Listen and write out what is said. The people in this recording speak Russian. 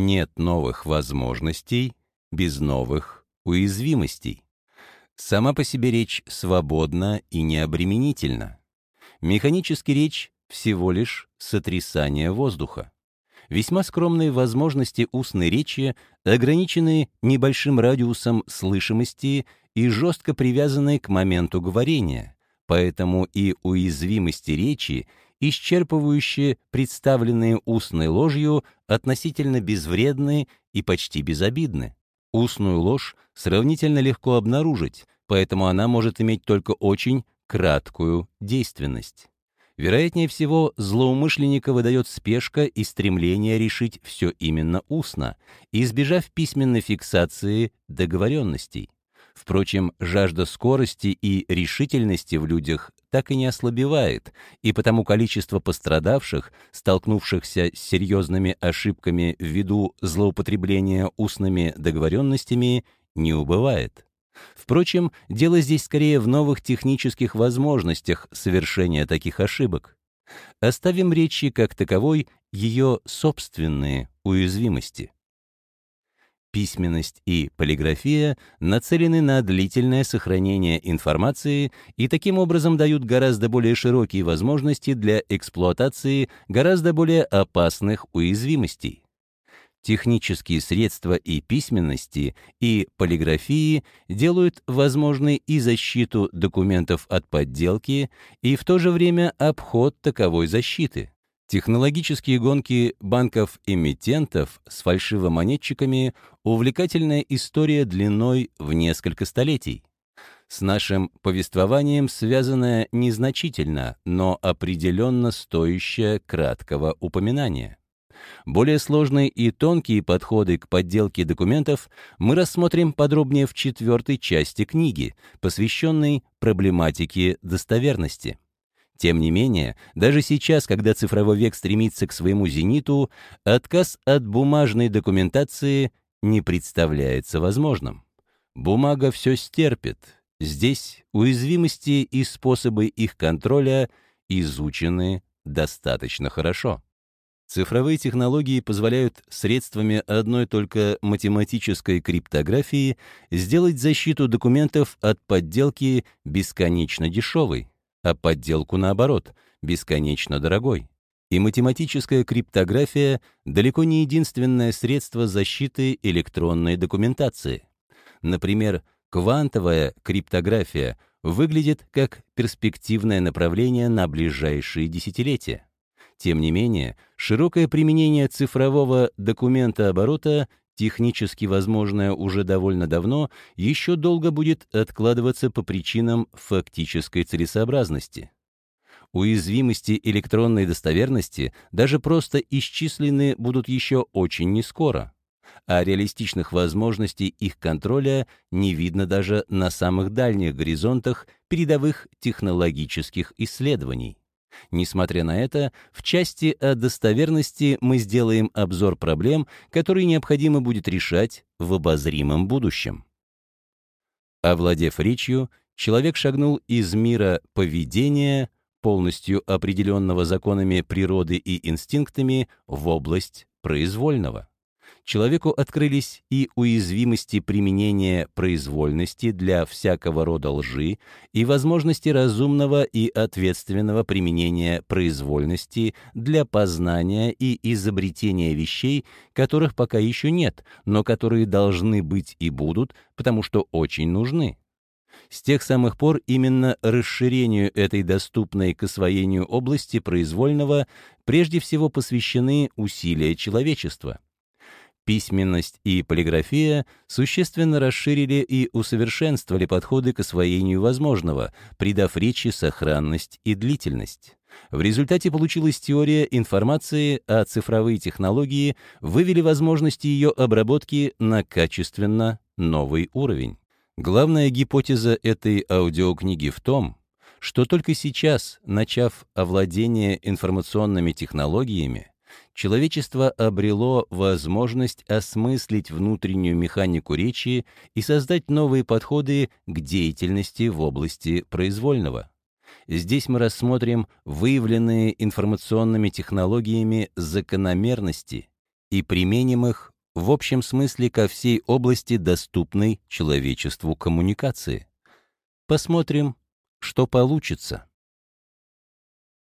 Нет новых возможностей без новых уязвимостей. Сама по себе речь свободна и необременительна. Механически речь всего лишь сотрясание воздуха. Весьма скромные возможности устной речи ограничены небольшим радиусом слышимости и жестко привязаны к моменту говорения, поэтому и уязвимости речи, исчерпывающие представленные устной ложью, относительно безвредны и почти безобидны. Устную ложь сравнительно легко обнаружить, поэтому она может иметь только очень краткую действенность. Вероятнее всего, злоумышленника выдает спешка и стремление решить все именно устно, избежав письменной фиксации договоренностей. Впрочем, жажда скорости и решительности в людях так и не ослабевает, и потому количество пострадавших, столкнувшихся с серьезными ошибками ввиду злоупотребления устными договоренностями, не убывает. Впрочем, дело здесь скорее в новых технических возможностях совершения таких ошибок. Оставим речи как таковой ее собственные уязвимости. Письменность и полиграфия нацелены на длительное сохранение информации и таким образом дают гораздо более широкие возможности для эксплуатации гораздо более опасных уязвимостей. Технические средства и письменности, и полиграфии делают возможной и защиту документов от подделки, и в то же время обход таковой защиты. Технологические гонки банков-эмитентов с фальшивомонетчиками — увлекательная история длиной в несколько столетий. С нашим повествованием связанная незначительно, но определенно стоящая краткого упоминания. Более сложные и тонкие подходы к подделке документов мы рассмотрим подробнее в четвертой части книги, посвященной проблематике достоверности. Тем не менее, даже сейчас, когда цифровой век стремится к своему зениту, отказ от бумажной документации не представляется возможным. Бумага все стерпит. Здесь уязвимости и способы их контроля изучены достаточно хорошо. Цифровые технологии позволяют средствами одной только математической криптографии сделать защиту документов от подделки бесконечно дешевой а подделку наоборот, бесконечно дорогой. И математическая криптография далеко не единственное средство защиты электронной документации. Например, квантовая криптография выглядит как перспективное направление на ближайшие десятилетия. Тем не менее, широкое применение цифрового документооборота технически возможное уже довольно давно, еще долго будет откладываться по причинам фактической целесообразности. Уязвимости электронной достоверности даже просто исчислены будут еще очень нескоро, а реалистичных возможностей их контроля не видно даже на самых дальних горизонтах передовых технологических исследований. Несмотря на это, в части о достоверности мы сделаем обзор проблем, которые необходимо будет решать в обозримом будущем. Овладев речью, человек шагнул из мира поведения, полностью определенного законами природы и инстинктами, в область произвольного человеку открылись и уязвимости применения произвольности для всякого рода лжи и возможности разумного и ответственного применения произвольности для познания и изобретения вещей, которых пока еще нет, но которые должны быть и будут, потому что очень нужны. С тех самых пор именно расширению этой доступной к освоению области произвольного прежде всего посвящены усилия человечества. Письменность и полиграфия существенно расширили и усовершенствовали подходы к освоению возможного, придав речи сохранность и длительность. В результате получилась теория информации, а цифровые технологии вывели возможности ее обработки на качественно новый уровень. Главная гипотеза этой аудиокниги в том, что только сейчас, начав овладение информационными технологиями, человечество обрело возможность осмыслить внутреннюю механику речи и создать новые подходы к деятельности в области произвольного. Здесь мы рассмотрим выявленные информационными технологиями закономерности и применим их в общем смысле ко всей области доступной человечеству коммуникации. Посмотрим, что получится.